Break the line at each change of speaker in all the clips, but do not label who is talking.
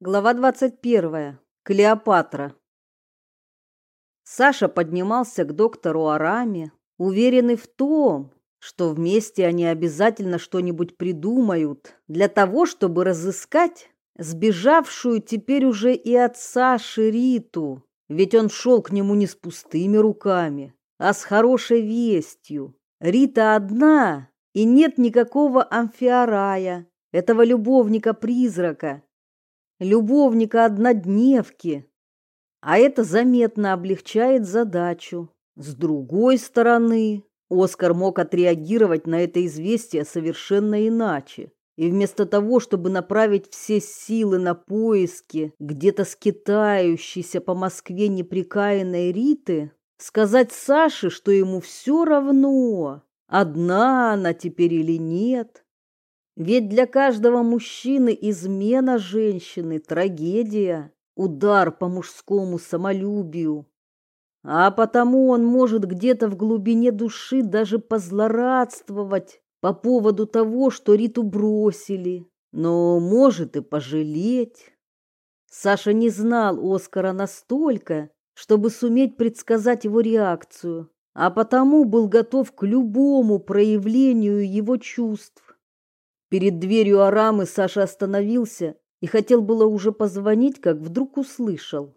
Глава 21. Клеопатра. Саша поднимался к доктору Араме, уверенный в том, что вместе они обязательно что-нибудь придумают для того, чтобы разыскать сбежавшую теперь уже и от Саши Риту. Ведь он шел к нему не с пустыми руками, а с хорошей вестью. Рита одна, и нет никакого амфиарая, этого любовника-призрака, любовника-однодневки. А это заметно облегчает задачу. С другой стороны, Оскар мог отреагировать на это известие совершенно иначе. И вместо того, чтобы направить все силы на поиски где-то скитающейся по Москве неприкаянной Риты, сказать Саше, что ему все равно, одна она теперь или нет, ведь для каждого мужчины измена женщины – трагедия, удар по мужскому самолюбию. А потому он может где-то в глубине души даже позлорадствовать по поводу того, что Риту бросили, но может и пожалеть. Саша не знал Оскара настолько, чтобы суметь предсказать его реакцию, а потому был готов к любому проявлению его чувств. Перед дверью Арамы Саша остановился и хотел было уже позвонить, как вдруг услышал.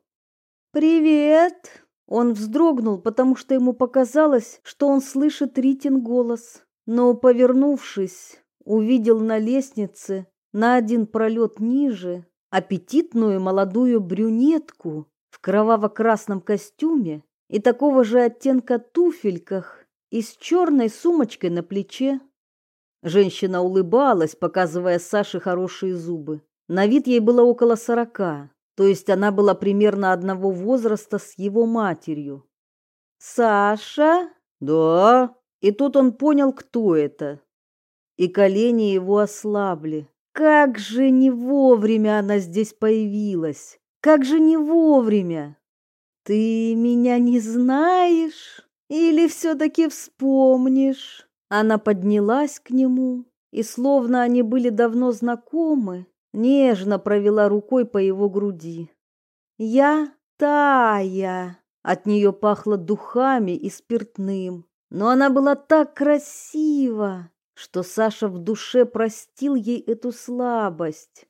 «Привет!» Он вздрогнул, потому что ему показалось, что он слышит Ритин голос. Но, повернувшись, увидел на лестнице на один пролет ниже аппетитную молодую брюнетку в кроваво-красном костюме и такого же оттенка туфельках и с черной сумочкой на плече. Женщина улыбалась, показывая Саше хорошие зубы. На вид ей было около сорока, то есть она была примерно одного возраста с его матерью. «Саша?» «Да». И тут он понял, кто это. И колени его ослабли. Как же не вовремя она здесь появилась! Как же не вовремя! Ты меня не знаешь? Или все-таки вспомнишь? Она поднялась к нему и, словно они были давно знакомы, нежно провела рукой по его груди. «Я Тая!» От нее пахло духами и спиртным, но она была так красива, что Саша в душе простил ей эту слабость.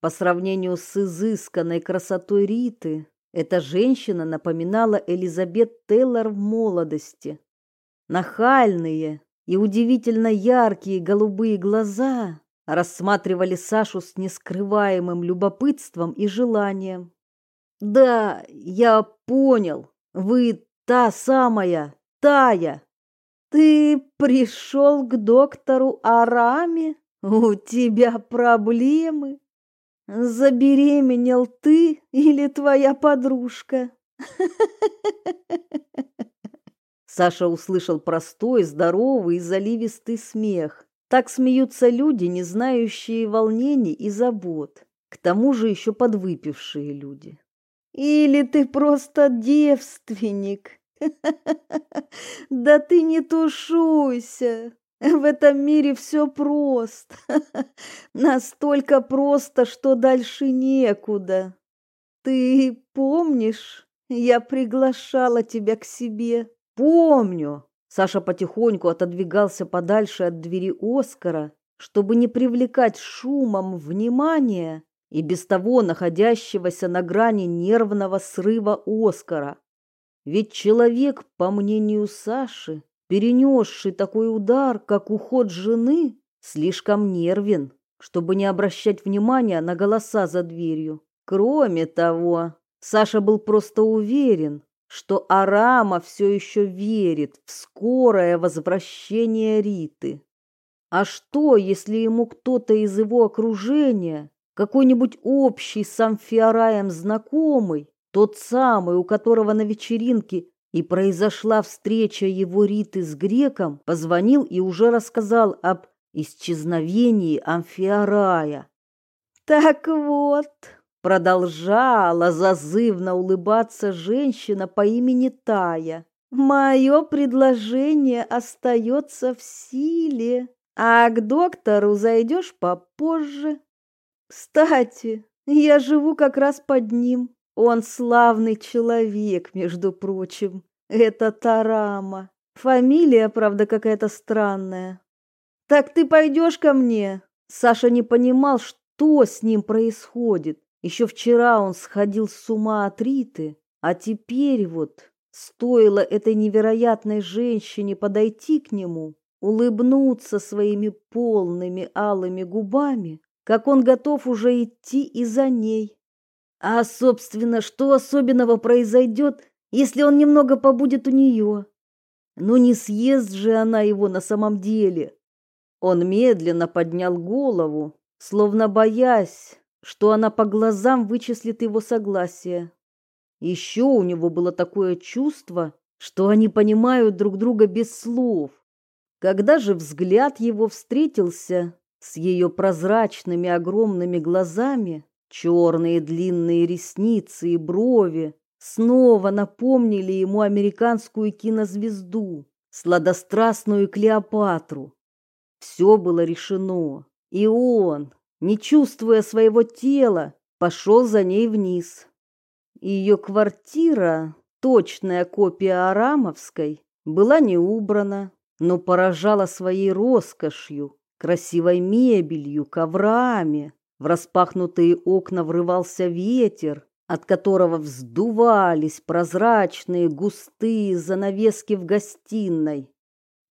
По сравнению с изысканной красотой Риты, эта женщина напоминала Элизабет Тейлор в молодости. Нахальные, и удивительно яркие голубые глаза рассматривали Сашу с нескрываемым любопытством и желанием. «Да, я понял, вы та самая, Тая. Ты пришел к доктору Араме? У тебя проблемы? Забеременел ты или твоя подружка?» Саша услышал простой, здоровый и заливистый смех. Так смеются люди, не знающие волнений и забот. К тому же еще подвыпившие люди. Или ты просто девственник? Да ты не тушуйся. В этом мире все просто. Настолько просто, что дальше некуда. Ты помнишь, я приглашала тебя к себе. Помню. Саша потихоньку отодвигался подальше от двери Оскара, чтобы не привлекать шумом внимания и без того находящегося на грани нервного срыва Оскара. Ведь человек, по мнению Саши, перенесший такой удар, как уход жены, слишком нервен, чтобы не обращать внимания на голоса за дверью. Кроме того, Саша был просто уверен, что Арама все еще верит в скорое возвращение Риты. А что, если ему кто-то из его окружения, какой-нибудь общий с Амфиараем знакомый, тот самый, у которого на вечеринке и произошла встреча его Риты с греком, позвонил и уже рассказал об исчезновении Амфиарая. Так вот, Продолжала зазывно улыбаться женщина по имени Тая. Мое предложение остается в силе, а к доктору зайдешь попозже. Кстати, Я живу как раз под ним. Он славный человек, между прочим. Это Тарама. Фамилия, правда, какая-то странная. Так ты пойдешь ко мне? Саша не понимал, что с ним происходит. Еще вчера он сходил с ума от Риты, а теперь вот стоило этой невероятной женщине подойти к нему, улыбнуться своими полными алыми губами, как он готов уже идти и за ней. А, собственно, что особенного произойдет, если он немного побудет у нее? Ну не съест же она его на самом деле. Он медленно поднял голову, словно боясь, что она по глазам вычислит его согласие. Еще у него было такое чувство, что они понимают друг друга без слов. Когда же взгляд его встретился с ее прозрачными огромными глазами, черные длинные ресницы и брови снова напомнили ему американскую кинозвезду, сладострастную Клеопатру. Все было решено, и он, не чувствуя своего тела, пошел за ней вниз. Ее квартира, точная копия Арамовской, была не убрана, но поражала своей роскошью, красивой мебелью, коврами. В распахнутые окна врывался ветер, от которого вздувались прозрачные густые занавески в гостиной.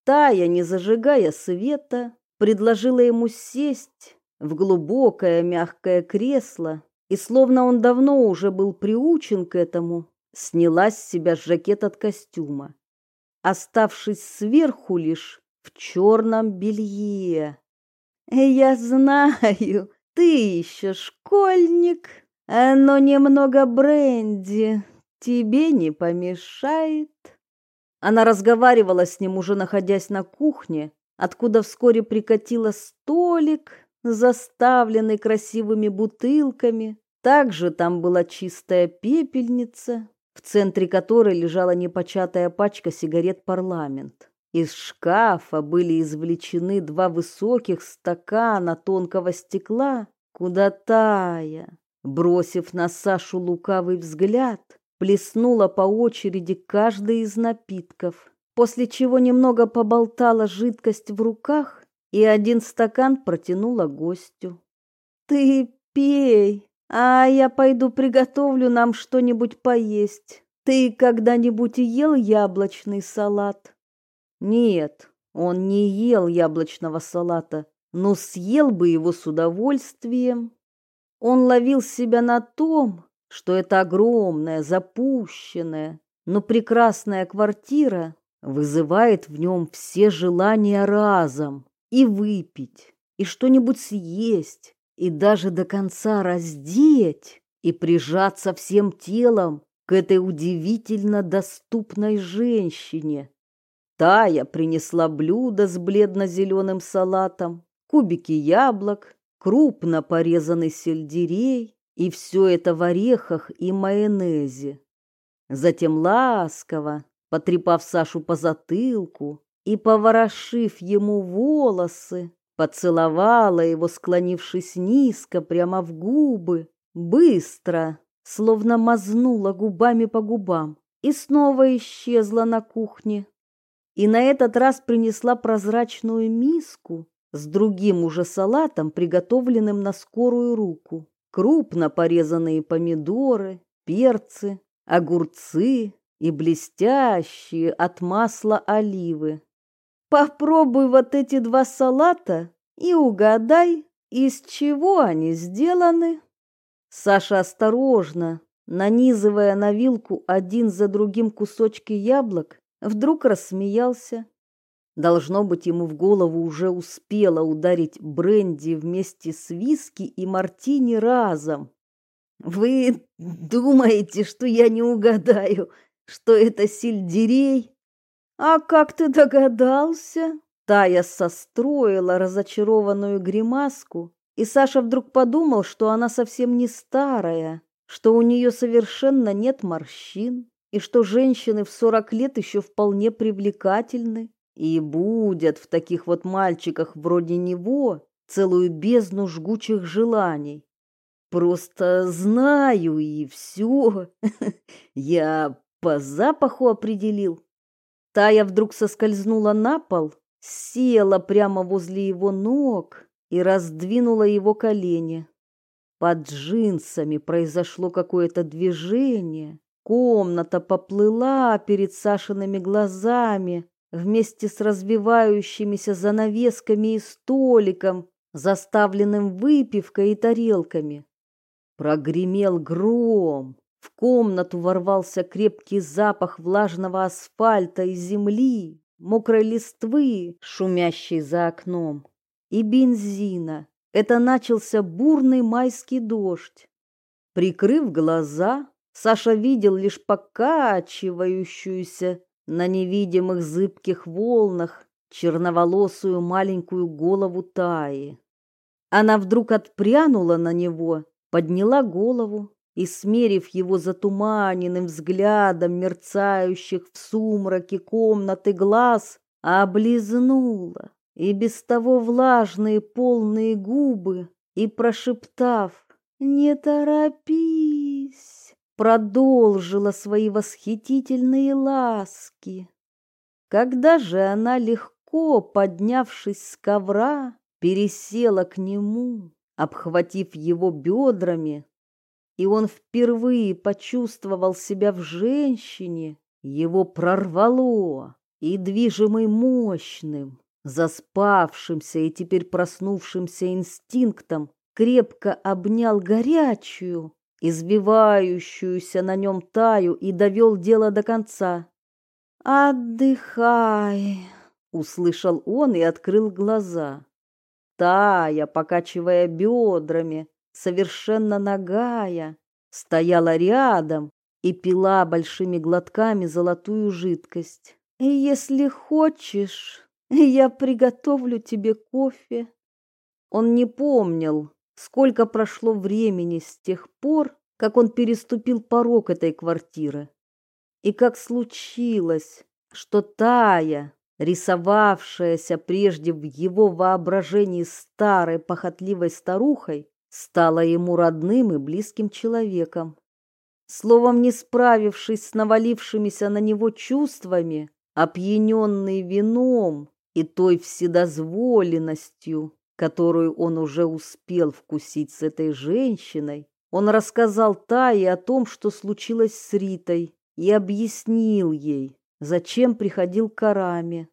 Тая, не зажигая света, предложила ему сесть в глубокое мягкое кресло, и словно он давно уже был приучен к этому, сняла с себя жакет от костюма оставшись сверху лишь в черном белье. «Я знаю, ты еще школьник, но немного бренди тебе не помешает». Она разговаривала с ним, уже находясь на кухне, откуда вскоре прикатила столик, заставленный красивыми бутылками. Также там была чистая пепельница, в центре которой лежала непочатая пачка сигарет «Парламент». Из шкафа были извлечены два высоких стакана тонкого стекла, куда Тая, бросив на Сашу лукавый взгляд, плеснула по очереди каждый из напитков, после чего немного поболтала жидкость в руках и один стакан протянула гостю. «Ты пей!» А я пойду приготовлю нам что-нибудь поесть. Ты когда-нибудь ел яблочный салат? Нет, он не ел яблочного салата, но съел бы его с удовольствием. Он ловил себя на том, что это огромная, запущенная, но прекрасная квартира вызывает в нем все желания разом и выпить, и что-нибудь съесть, и даже до конца раздеть и прижаться всем телом к этой удивительно доступной женщине. Тая принесла блюдо с бледно-зеленым салатом, кубики яблок, крупно порезанный сельдерей, и все это в орехах и майонезе. Затем ласково, потрепав Сашу по затылку и поворошив ему волосы, Поцеловала его, склонившись низко, прямо в губы, быстро, словно мазнула губами по губам, и снова исчезла на кухне. И на этот раз принесла прозрачную миску с другим уже салатом, приготовленным на скорую руку. Крупно порезанные помидоры, перцы, огурцы и блестящие от масла оливы. Попробуй вот эти два салата и угадай, из чего они сделаны. Саша осторожно, нанизывая на вилку один за другим кусочки яблок, вдруг рассмеялся. Должно быть, ему в голову уже успела ударить бренди вместе с виски и мартини разом. Вы думаете, что я не угадаю, что это сельдерей? А как ты догадался? Тая состроила разочарованную гримаску, и Саша вдруг подумал, что она совсем не старая, что у нее совершенно нет морщин, и что женщины в сорок лет еще вполне привлекательны и будут в таких вот мальчиках вроде него целую бездну жгучих желаний. Просто знаю и все. Я по запаху определил. Тая вдруг соскользнула на пол, села прямо возле его ног и раздвинула его колени. Под джинсами произошло какое-то движение. Комната поплыла перед Сашиными глазами вместе с развивающимися занавесками и столиком, заставленным выпивкой и тарелками. Прогремел гром. В комнату ворвался крепкий запах влажного асфальта и земли, мокрой листвы, шумящей за окном, и бензина. Это начался бурный майский дождь. Прикрыв глаза, Саша видел лишь покачивающуюся на невидимых зыбких волнах черноволосую маленькую голову Таи. Она вдруг отпрянула на него подняла голову и, смерив его затуманенным взглядом мерцающих в сумраке комнаты глаз, облизнула и без того влажные полные губы и, прошептав «Не торопись», продолжила свои восхитительные ласки. Когда же она легко, поднявшись с ковра, пересела к нему, обхватив его бедрами, и он впервые почувствовал себя в женщине, его прорвало, и движимый мощным, заспавшимся и теперь проснувшимся инстинктом, крепко обнял горячую, избивающуюся на нем таю и довел дело до конца. «Отдыхай», — услышал он и открыл глаза. Тая, покачивая бедрами, совершенно нагая, стояла рядом и пила большими глотками золотую жидкость. Если хочешь, я приготовлю тебе кофе. Он не помнил, сколько прошло времени с тех пор, как он переступил порог этой квартиры. И как случилось, что Тая, рисовавшаяся прежде в его воображении старой похотливой старухой, стала ему родным и близким человеком. Словом, не справившись с навалившимися на него чувствами, опьяненный вином и той вседозволенностью, которую он уже успел вкусить с этой женщиной, он рассказал Тае о том, что случилось с Ритой, и объяснил ей, зачем приходил к Араме.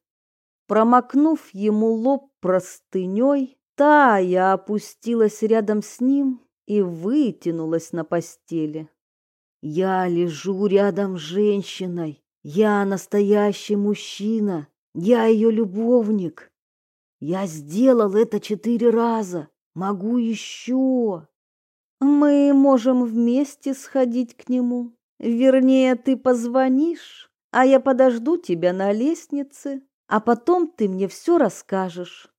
Промокнув ему лоб простыней, Тая опустилась рядом с ним и вытянулась на постели. Я лежу рядом с женщиной. Я настоящий мужчина. Я ее любовник. Я сделал это четыре раза. Могу еще. Мы можем вместе сходить к нему. Вернее, ты позвонишь, а я подожду тебя на лестнице, а потом ты мне все расскажешь.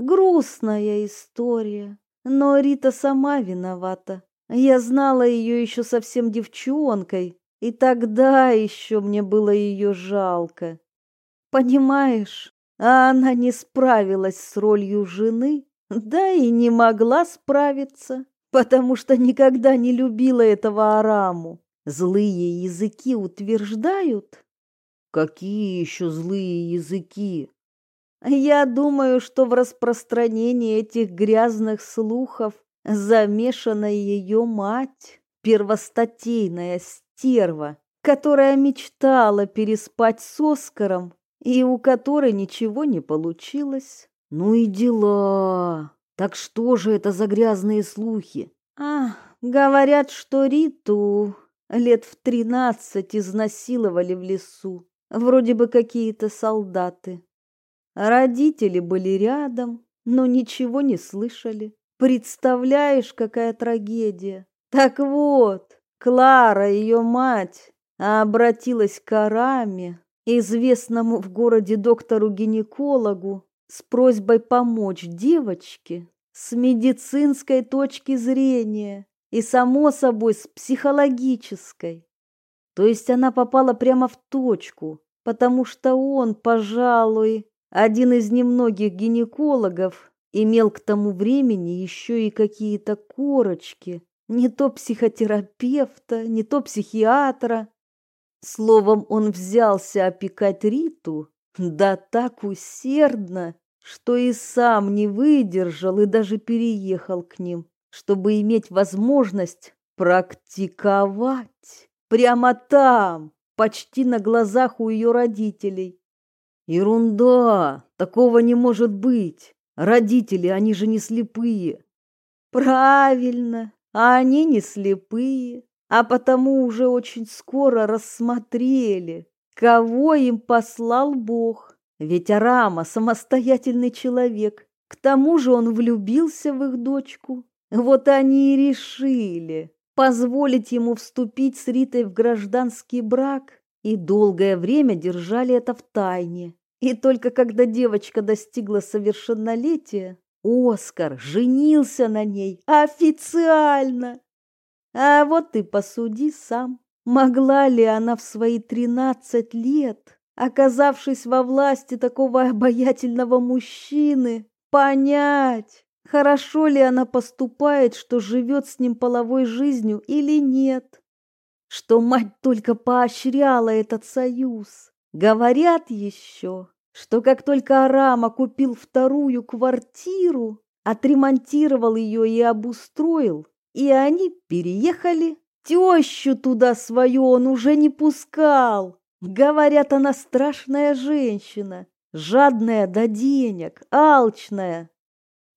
Грустная история, но Рита сама виновата. Я знала ее еще совсем девчонкой, и тогда еще мне было ее жалко. Понимаешь, а она не справилась с ролью жены, да и не могла справиться, потому что никогда не любила этого Араму. Злые языки утверждают. Какие еще злые языки? Я думаю, что в распространении этих грязных слухов замешана ее мать, первостатейная стерва, которая мечтала переспать с Оскаром и у которой ничего не получилось. Ну и дела. Так что же это за грязные слухи? А, говорят, что Риту лет в тринадцать изнасиловали в лесу, вроде бы какие-то солдаты. Родители были рядом, но ничего не слышали. Представляешь, какая трагедия. Так вот, Клара, ее мать, обратилась к Араме, известному в городе доктору-гинекологу, с просьбой помочь девочке с медицинской точки зрения и, само собой, с психологической. То есть она попала прямо в точку, потому что он, пожалуй, один из немногих гинекологов, имел к тому времени еще и какие-то корочки, не то психотерапевта, не то психиатра. Словом, он взялся опекать Риту, да так усердно, что и сам не выдержал и даже переехал к ним, чтобы иметь возможность практиковать прямо там, почти на глазах у ее родителей. Ерунда, такого не может быть. Родители, они же не слепые. Правильно, а они не слепые, а потому уже очень скоро рассмотрели, кого им послал Бог. Ведь Арама самостоятельный человек. К тому же он влюбился в их дочку. Вот они и решили позволить ему вступить с Ритой в гражданский брак и долгое время держали это в тайне. И только когда девочка достигла совершеннолетия, Оскар женился на ней официально. А вот ты посуди сам, могла ли она в свои тринадцать лет, оказавшись во власти такого обаятельного мужчины, понять, хорошо ли она поступает, что живет с ним половой жизнью или нет. Что мать только поощряла этот союз. Говорят еще, что как только Арама купил вторую квартиру, отремонтировал ее и обустроил, и они переехали, тещу туда свою он уже не пускал. Говорят, она страшная женщина, жадная до денег, алчная.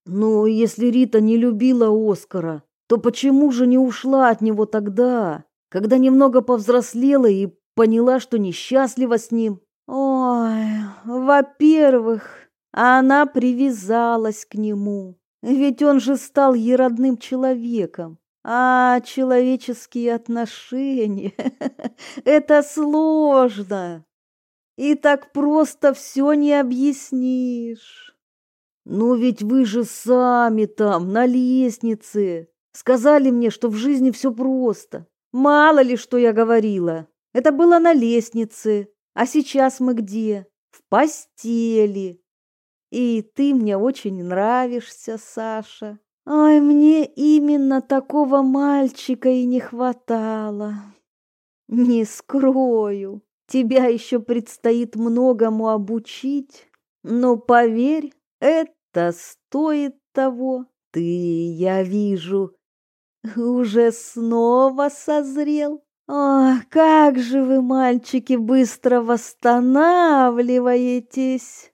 Ну, если Рита не любила Оскара, то почему же не ушла от него тогда, когда немного повзрослела и поняла, что несчастлива с ним? Ой, во-первых, она привязалась к нему, ведь он же стал ей родным человеком. А человеческие отношения — это сложно. И так просто все не объяснишь. «Ну ведь вы же сами там, на лестнице. Сказали мне, что в жизни все просто. Мало ли, что я говорила. Это было на лестнице. А сейчас мы где? В постели. И ты мне очень нравишься, Саша. Ай, мне именно такого мальчика и не хватало. Не скрою, тебя еще предстоит многому обучить, но поверь, это стоит того. Ты, я вижу, уже снова созрел. Ах, как же вы, мальчики, быстро восстанавливаетесь.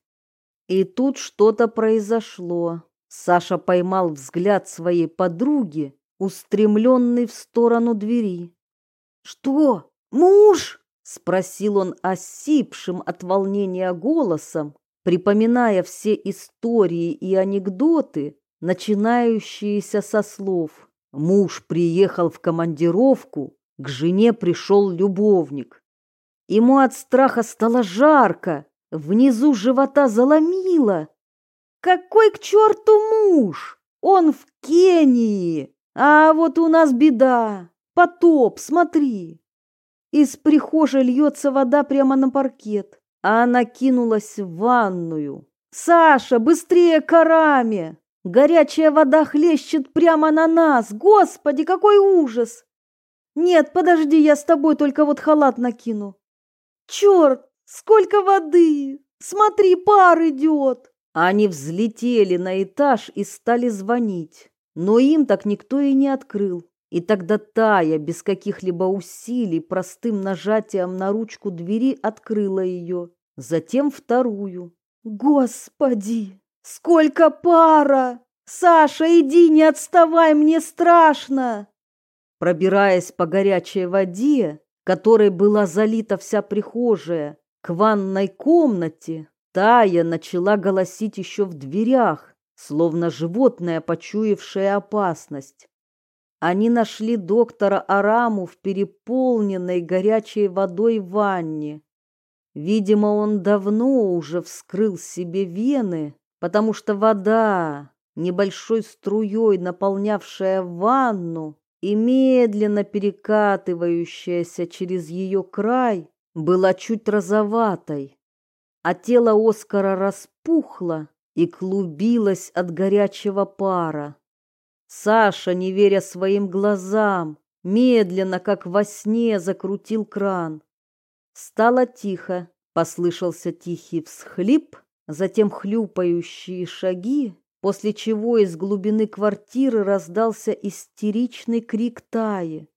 И тут что-то произошло. Саша поймал взгляд своей подруги, устремленный в сторону двери. «Что? Муж?» — спросил он осипшим от волнения голосом, припоминая все истории и анекдоты, начинающиеся со слов «Муж приехал в командировку, к жене пришел любовник». Ему от страха стало жарко, внизу живота заломило. «Какой к черту муж? Он в Кении, а вот у нас беда, потоп, смотри». Из прихожей льется вода прямо на паркет а она кинулась в ванную. «Саша, быстрее к Горячая вода хлещет прямо на нас! Господи, какой ужас!» «Нет, подожди, я с тобой только вот халат накину». «Черт, сколько воды! Смотри, пар идет!» Они взлетели на этаж и стали звонить, но им так никто и не открыл. И тогда Тая без каких-либо усилий простым нажатием на ручку двери открыла ее, затем вторую. Господи, сколько пара! Саша, иди, не отставай, мне страшно! Пробираясь по горячей воде, которой была залита вся прихожая, к ванной комнате, Тая начала голосить еще в дверях, словно животное, почуявшее опасность. Они нашли доктора Араму в переполненной горячей водой ванне. Видимо, он давно уже вскрыл себе вены, потому что вода, небольшой струей наполнявшая ванну и медленно перекатывающаяся через ее край, была чуть розоватой, а тело Оскара распухло и клубилась от горячего пара. Саша, не веря своим глазам, медленно, как во сне, закрутил кран. Стало тихо, послышался тихий всхлип, затем хлюпающие шаги, после чего из глубины квартиры раздался истеричный крик Таи.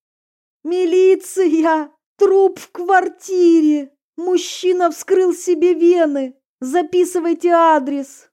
«Милиция! Труп в квартире! Мужчина вскрыл себе вены! Записывайте адрес!»